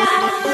Bye.